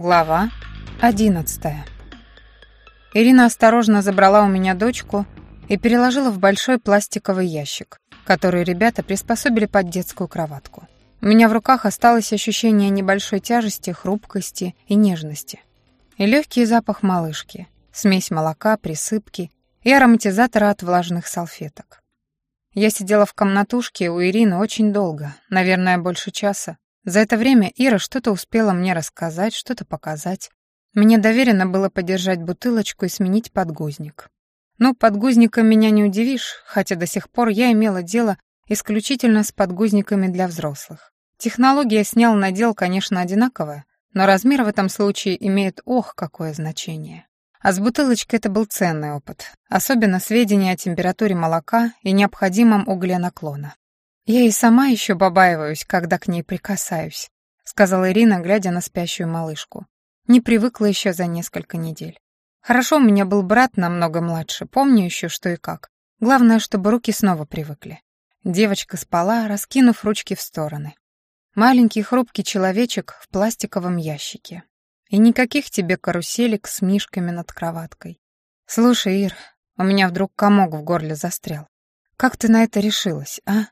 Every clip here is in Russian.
Глава одиннадцатая. Ирина осторожно забрала у меня дочку и переложила в большой пластиковый ящик, который ребята приспособили под детскую кроватку. У меня в руках осталось ощущение небольшой тяжести, хрупкости и нежности. И легкий запах малышки, смесь молока, присыпки и ароматизатора от влажных салфеток. Я сидела в комнатушке у Ирины очень долго, наверное, больше часа, за это время Ира что-то успела мне рассказать, что-то показать. Мне доверено было подержать бутылочку и сменить подгузник. Ну, подгузником меня не удивишь, хотя до сих пор я имела дело исключительно с подгузниками для взрослых. Технология снял-надел, конечно, одинаковая, но размер в этом случае имеет ох, какое значение. А с бутылочкой это был ценный опыт, особенно сведения о температуре молока и необходимом угле наклона. «Я и сама еще побаиваюсь, когда к ней прикасаюсь», сказала Ирина, глядя на спящую малышку. Не привыкла еще за несколько недель. Хорошо, у меня был брат намного младше, помню еще что и как. Главное, чтобы руки снова привыкли. Девочка спала, раскинув ручки в стороны. Маленький хрупкий человечек в пластиковом ящике. И никаких тебе каруселек с мишками над кроваткой. Слушай, Ир, у меня вдруг комок в горле застрял. Как ты на это решилась, а?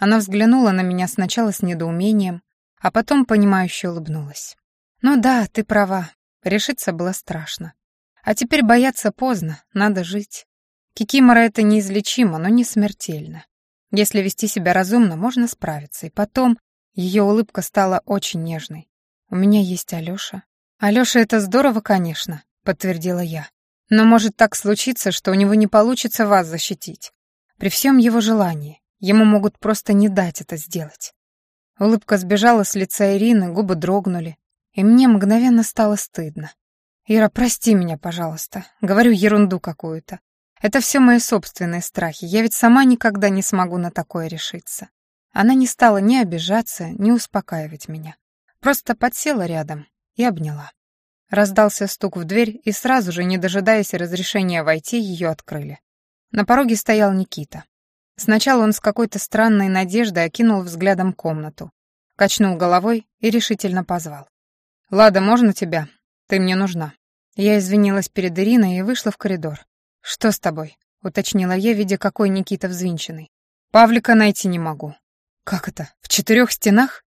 Она взглянула на меня сначала с недоумением, а потом понимающе улыбнулась. «Ну да, ты права. Решиться было страшно. А теперь бояться поздно, надо жить. Кикимора — это неизлечимо, но не смертельно. Если вести себя разумно, можно справиться. И потом ее улыбка стала очень нежной. У меня есть Алёша. Алёша — это здорово, конечно, подтвердила я. Но может так случиться, что у него не получится вас защитить. При всем его желании. Ему могут просто не дать это сделать. Улыбка сбежала с лица Ирины, губы дрогнули, и мне мгновенно стало стыдно. «Ира, прости меня, пожалуйста. Говорю ерунду какую-то. Это все мои собственные страхи. Я ведь сама никогда не смогу на такое решиться». Она не стала ни обижаться, ни успокаивать меня. Просто подсела рядом и обняла. Раздался стук в дверь, и сразу же, не дожидаясь разрешения войти, ее открыли. На пороге стоял Никита. Сначала он с какой-то странной надеждой окинул взглядом комнату, качнул головой и решительно позвал. «Лада, можно тебя? Ты мне нужна». Я извинилась перед Ириной и вышла в коридор. «Что с тобой?» — уточнила я, видя, какой Никита взвинченный. «Павлика найти не могу». «Как это? В четырех стенах?»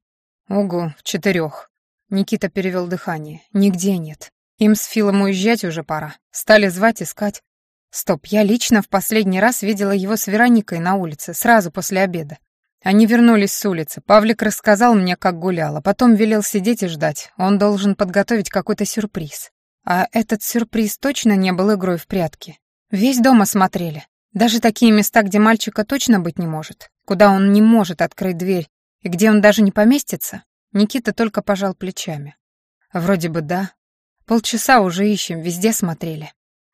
«Угу, в четырех». Никита перевел дыхание. «Нигде нет. Им с Филом уезжать уже пора. Стали звать, искать. Стоп, я лично в последний раз видела его с Вероникой на улице, сразу после обеда. Они вернулись с улицы. Павлик рассказал мне, как гулял, а потом велел сидеть и ждать. Он должен подготовить какой-то сюрприз. А этот сюрприз точно не был игрой в прятки. Весь дом осмотрели. Даже такие места, где мальчика точно быть не может, куда он не может открыть дверь и где он даже не поместится, Никита только пожал плечами. Вроде бы да. Полчаса уже ищем, везде смотрели.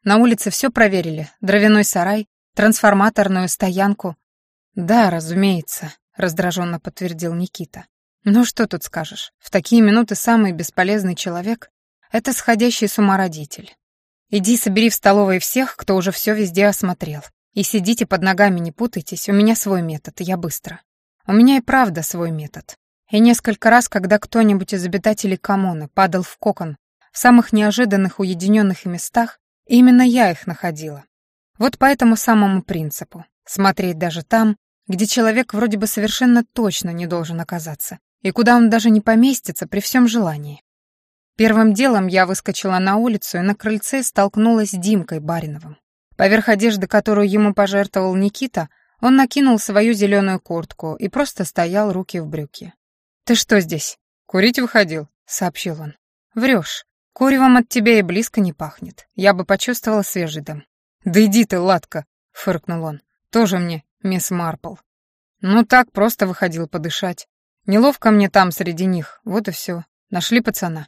На улице все проверили. Дровяной сарай, трансформаторную стоянку. Да, разумеется, раздраженно подтвердил Никита. Ну что тут скажешь? В такие минуты самый бесполезный человек — это сходящий с ума родитель. Иди собери в столовой всех, кто уже все везде осмотрел. И сидите под ногами, не путайтесь, у меня свой метод, я быстро. У меня и правда свой метод. И несколько раз, когда кто-нибудь из обитателей коммуны падал в кокон в самых неожиданных уединенных местах, Именно я их находила. Вот по этому самому принципу. Смотреть даже там, где человек вроде бы совершенно точно не должен оказаться, и куда он даже не поместится при всем желании. Первым делом я выскочила на улицу и на крыльце столкнулась с Димкой Бариновым. Поверх одежды, которую ему пожертвовал Никита, он накинул свою зеленую куртку и просто стоял руки в брюки. «Ты что здесь?» «Курить выходил», — сообщил он. «Врешь. Куревом от тебя и близко не пахнет. Я бы почувствовала свежий дым. «Да иди ты, Ладка!» — фыркнул он. «Тоже мне, мисс Марпл». «Ну так, просто выходил подышать. Неловко мне там среди них, вот и все. Нашли пацана?»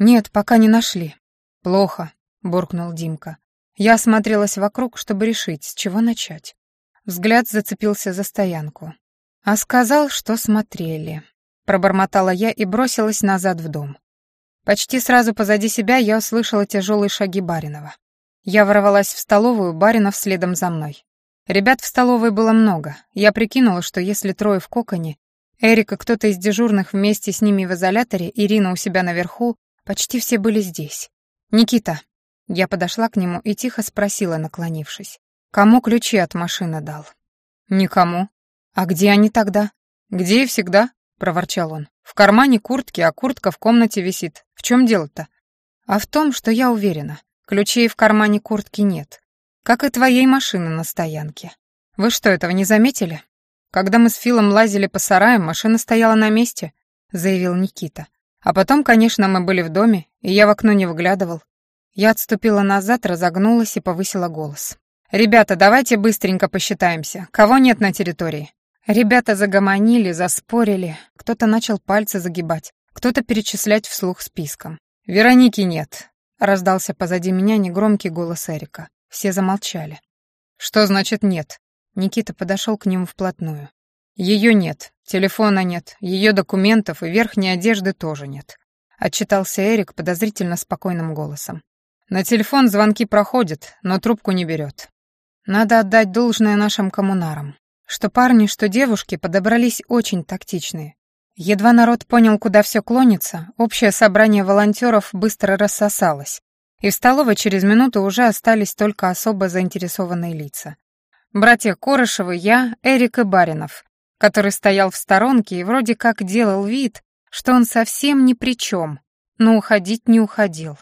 «Нет, пока не нашли». «Плохо», — буркнул Димка. Я осмотрелась вокруг, чтобы решить, с чего начать. Взгляд зацепился за стоянку. А сказал, что смотрели. Пробормотала я и бросилась назад в дом. Почти сразу позади себя я услышала тяжелые шаги Баринова. Я ворвалась в столовую, Баринов следом за мной. Ребят в столовой было много. Я прикинула, что если трое в коконе, Эрика кто-то из дежурных вместе с ними в изоляторе, Ирина у себя наверху, Почти все были здесь. «Никита». Я подошла к нему и тихо спросила, наклонившись. «Кому ключи от машины дал?» «Никому». «А где они тогда?» «Где и всегда», — проворчал он. «В кармане куртки, а куртка в комнате висит. В чем дело-то?» «А в том, что я уверена. Ключей в кармане куртки нет. Как и твоей машины на стоянке. Вы что, этого не заметили? Когда мы с Филом лазили по сараям, машина стояла на месте», — заявил Никита. «А потом, конечно, мы были в доме, и я в окно не выглядывал. Я отступила назад, разогнулась и повысила голос. «Ребята, давайте быстренько посчитаемся. Кого нет на территории?» Ребята загомонили, заспорили, кто-то начал пальцы загибать, кто-то перечислять вслух списком. «Вероники нет», — раздался позади меня негромкий голос Эрика. Все замолчали. «Что значит нет?» Никита подошел к нему вплотную. «Ее нет, телефона нет, ее документов и верхней одежды тоже нет», — отчитался Эрик подозрительно спокойным голосом. «На телефон звонки проходят, но трубку не берет. Надо отдать должное нашим коммунарам. Что парни, что девушки подобрались очень тактичные. Едва народ понял, куда все клонится, общее собрание волонтеров быстро рассосалось, и в столовой через минуту уже остались только особо заинтересованные лица. Братья Корышевы, я, Эрик и Баринов, который стоял в сторонке и вроде как делал вид, что он совсем ни при чем, но уходить не уходил.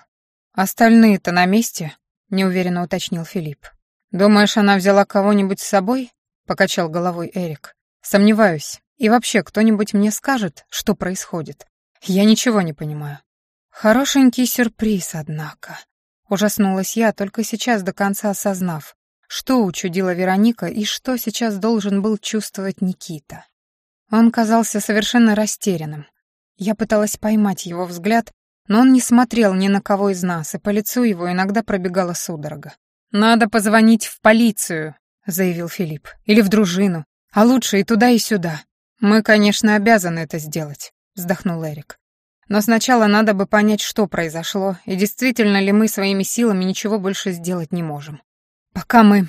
«Остальные-то на месте?» — неуверенно уточнил Филипп. «Думаешь, она взяла кого-нибудь с собой?» — покачал головой Эрик. «Сомневаюсь. И вообще, кто-нибудь мне скажет, что происходит? Я ничего не понимаю». «Хорошенький сюрприз, однако». Ужаснулась я, только сейчас до конца осознав, что учудила Вероника и что сейчас должен был чувствовать Никита. Он казался совершенно растерянным. Я пыталась поймать его взгляд, но он не смотрел ни на кого из нас, и по лицу его иногда пробегала судорога. «Надо позвонить в полицию», — заявил Филипп. «Или в дружину. А лучше и туда, и сюда. Мы, конечно, обязаны это сделать», — вздохнул Эрик. «Но сначала надо бы понять, что произошло, и действительно ли мы своими силами ничего больше сделать не можем. Пока мы...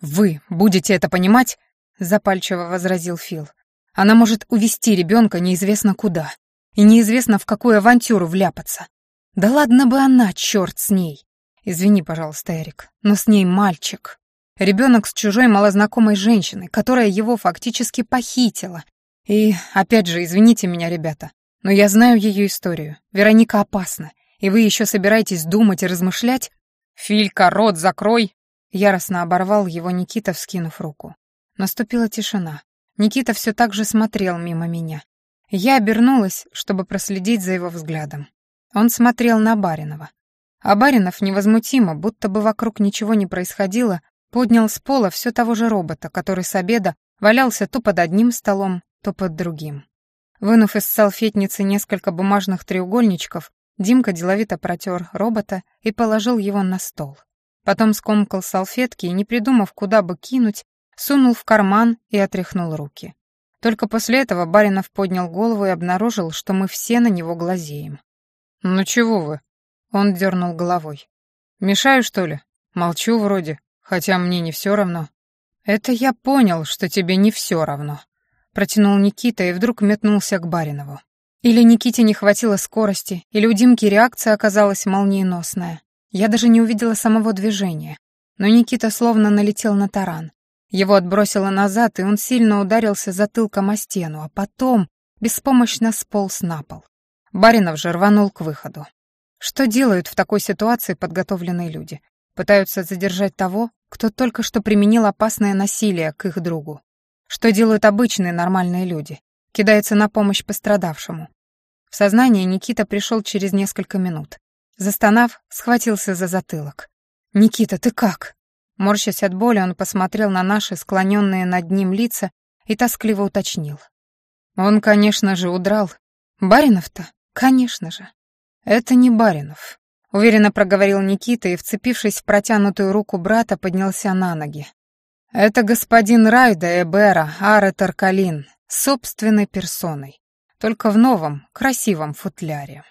Вы будете это понимать?» — запальчиво возразил Фил. «Она может увести ребенка неизвестно куда, и неизвестно в какую авантюру вляпаться. Да ладно бы она, черт с ней. Извини, пожалуйста, Эрик, но с ней мальчик. Ребенок с чужой малознакомой женщиной, которая его фактически похитила. И, опять же, извините меня, ребята, но я знаю ее историю. Вероника опасна, и вы еще собираетесь думать и размышлять? Филька, рот закрой!» Яростно оборвал его Никита, вскинув руку. Наступила тишина. Никита все так же смотрел мимо меня. Я обернулась, чтобы проследить за его взглядом. Он смотрел на Баринова. А Баринов невозмутимо, будто бы вокруг ничего не происходило, поднял с пола все того же робота, который с обеда валялся то под одним столом, то под другим. Вынув из салфетницы несколько бумажных треугольничков, Димка деловито протер робота и положил его на стол. Потом скомкал салфетки и, не придумав, куда бы кинуть, сунул в карман и отряхнул руки. Только после этого Баринов поднял голову и обнаружил, что мы все на него глазеем. «Ну чего вы?» Он дернул головой. «Мешаю, что ли? Молчу вроде хотя мне не все равно». «Это я понял, что тебе не все равно», — протянул Никита и вдруг метнулся к Баринову. Или Никите не хватило скорости, или у Димки реакция оказалась молниеносная. Я даже не увидела самого движения. Но Никита словно налетел на таран. Его отбросило назад, и он сильно ударился затылком о стену, а потом беспомощно сполз на пол. Баринов же рванул к выходу. Что делают в такой ситуации подготовленные люди? Пытаются задержать того, кто только что применил опасное насилие к их другу. Что делают обычные нормальные люди? Кидаются на помощь пострадавшему. В сознание Никита пришел через несколько минут. Застонав, схватился за затылок. «Никита, ты как?» Морщась от боли, он посмотрел на наши склоненные над ним лица и тоскливо уточнил. «Он, конечно же, удрал. Баринов-то? Конечно же. Это не Баринов. Уверенно проговорил Никита и, вцепившись в протянутую руку брата, поднялся на ноги. «Это господин Райда Эбера, Аре Таркалин, собственной персоной, только в новом, красивом футляре».